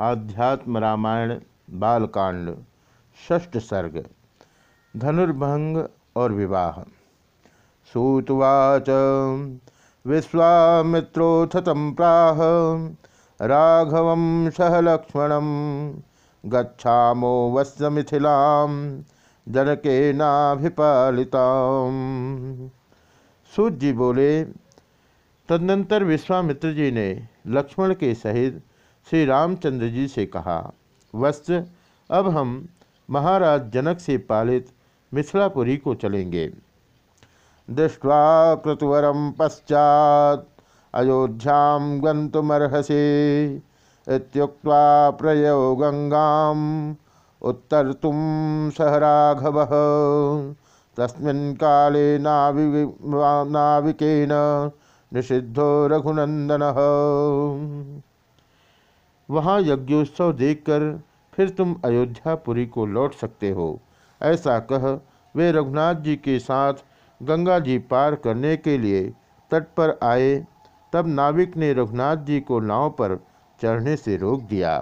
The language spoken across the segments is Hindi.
आध्यात्म रामायण, बालकांड, षष्ठ सर्ग, धनुर्भंग और विवाह। सूतवाच विश्वामित्रोथ तम प्राह, राघव सह लक्ष्मण, गच्छामो वत्स मिथिला जनके नाभिपालिता सूत जी बोले, तदनंतर विश्वामित्र जी ने लक्ष्मण के सहित श्री रामचंद्र जी से कहा वस्त अब हम महाराज जनक से पालित मिथिलापुरी को चलेंगे। दृष्टवा कृतवरम पश्चात अयोध्याम गंतुमर्हसे इत्युक्त्वा प्रयो गंगाम उत्तर तुम सह राघव। तस्मिन् काले नावि नाविकेन निषिद्धो रघुनंदन वहाँ यज्ञोत्सव देखकर फिर तुम अयोध्यापुरी को लौट सकते हो। ऐसा कह वे रघुनाथ जी के साथ गंगा जी पार करने के लिए तट पर आए। तब नाविक ने रघुनाथ जी को नाव पर चढ़ने से रोक दिया।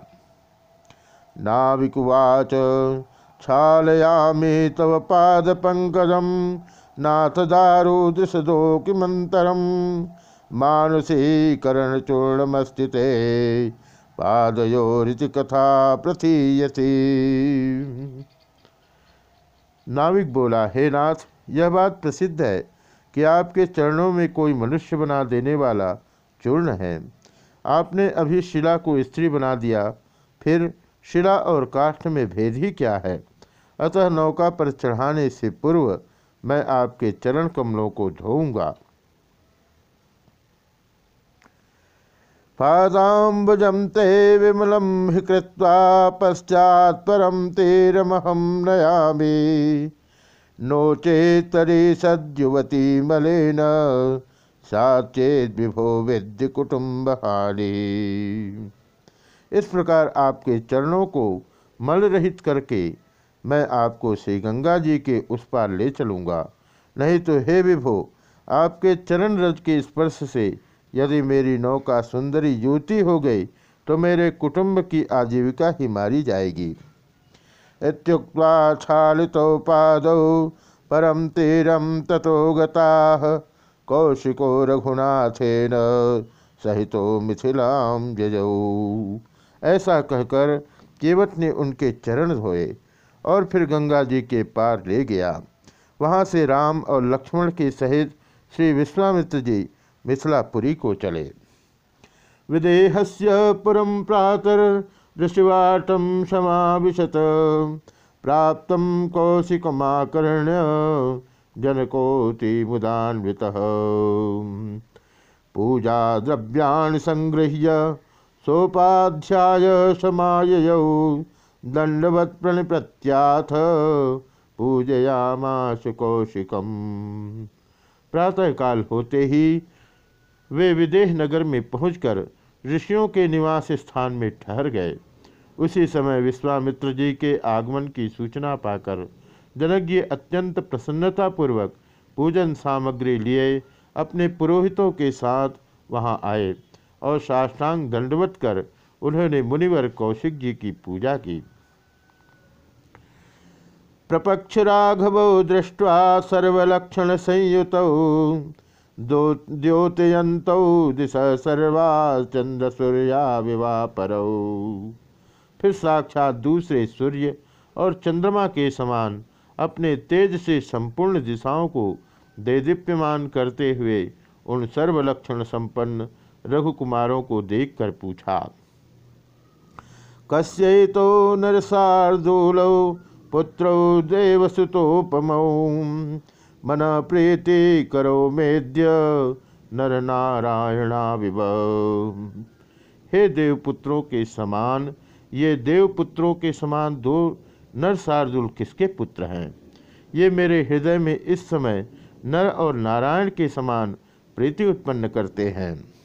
नाविकुवाच छालयामी तव पाद पंकजम, नाथ दारु दिशदो किमंतरम मानसीकरण चूर्णमस्थित पादयोरिति कथा प्रथीयसी नाविक बोला, हे नाथ, यह बात प्रसिद्ध है कि आपके चरणों में कोई मनुष्य बना देने वाला चूर्ण है। आपने अभी शिला को स्त्री बना दिया, फिर शिला और काष्ठ में भेद ही क्या है? अतः नौका पर चढ़ाने से पूर्व मैं आपके चरण कमलों को धोऊँगा। पादाबुजम ते विमलम हि कृत्वा पश्चात परम तेरमहम नयामि। नो चेतरी सद्युवती मलेन साचेत विभो विद्य कुटुम्ब इस प्रकार आपके चरणों को मल रहित करके मैं आपको श्री गंगा जी के उस पार ले चलूँगा। नहीं तो हे विभो, आपके चरण रज के स्पर्श से यदि मेरी नौका सुंदरी युवती हो गई तो मेरे कुटुंब की आजीविका ही मारी जाएगी। इत्युक्त्वा पाद परम तीरम तथो गता कौशिको रघुनाथेन सहितो मिथिलाम जजऊ ऐसा कहकर केवट ने उनके चरण धोए और फिर गंगा जी के पार ले गया। वहाँ से राम और लक्ष्मण के सहित श्री विश्वामित्र जी मिथिलापुरी को चले। विदेहस्य पुरम प्रातर ऋषिवाटम समाविशत, प्राप्त कौशिकमाकर्ण्य जनकोति मुदान्वित पूजा द्रव्याण संगृह्य सोपाध्याय समाययौ दंडवत प्रणिप्रत्याथ पूजयामाश कौशिकम। प्रातःकाल होते ही वे विदेह नगर में पहुंचकर ऋषियों के निवास स्थान में ठहर गए। उसी समय विश्वामित्र जी के आगमन की सूचना पाकर जनक जी अत्यंत प्रसन्नतापूर्वक पूजन सामग्री लिए, अपने पुरोहितों के साथ वहाँ आए और साष्टांग दंडवत कर उन्होंने मुनिवर कौशिक जी की पूजा की। प्रपक्ष राघव दृष्टवा सर्वलक्षण संयुत द्योतयंत दिशा सर्वा चंद्र सूर्या विवाह पर। फिर साक्षात दूसरे सूर्य और चंद्रमा के समान अपने तेज से संपूर्ण दिशाओं को देदीप्यमान करते हुए उन सर्वलक्षण संपन्न रघुकुमारों को देखकर पूछा कस्य तो नरसार्दूल पुत्र देवसुतोपमौ? मन प्रीति करो मेद्य नर नारायणा विव हे देवपुत्रों के समान, ये देवपुत्रों के समान दो नर शार्दुल किसके पुत्र हैं? ये मेरे हृदय में इस समय नर और नारायण के समान प्रीति उत्पन्न करते हैं।